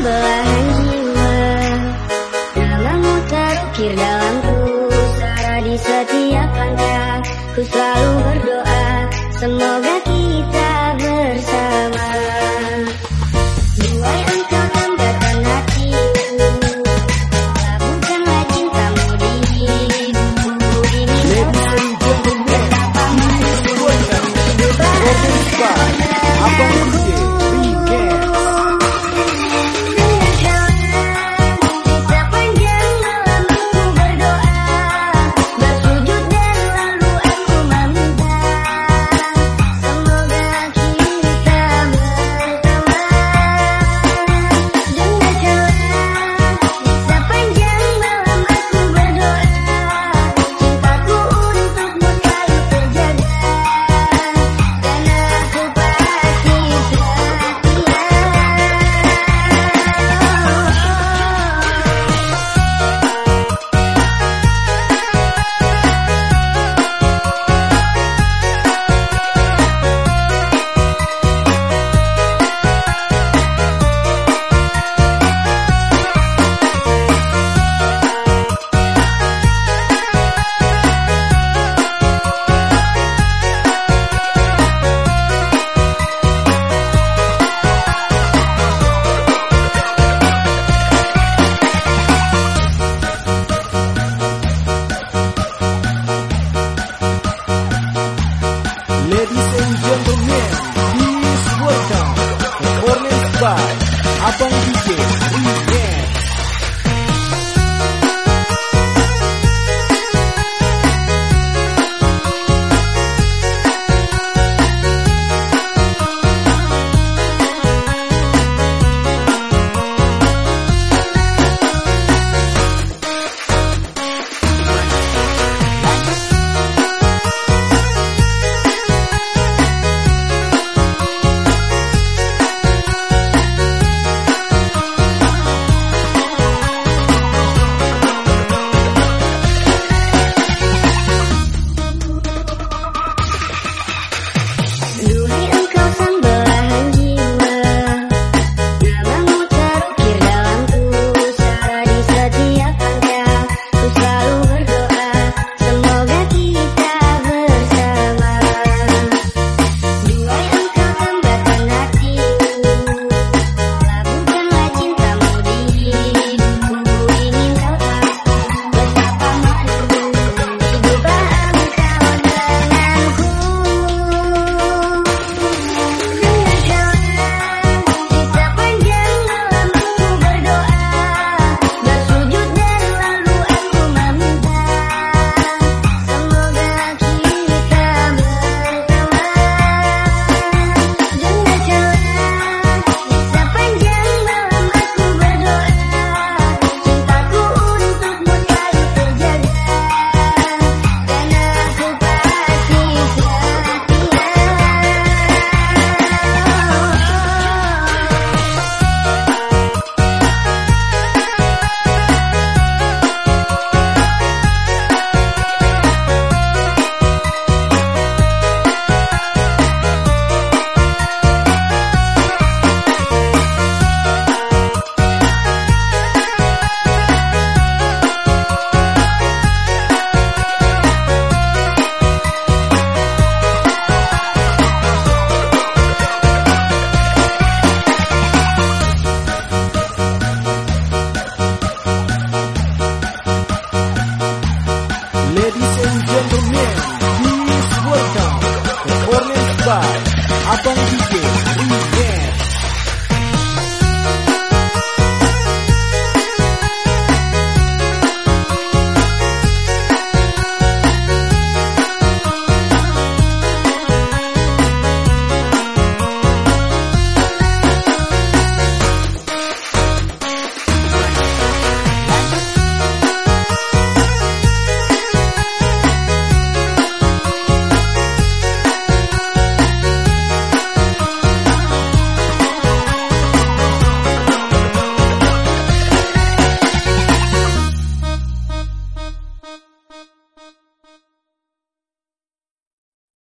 remember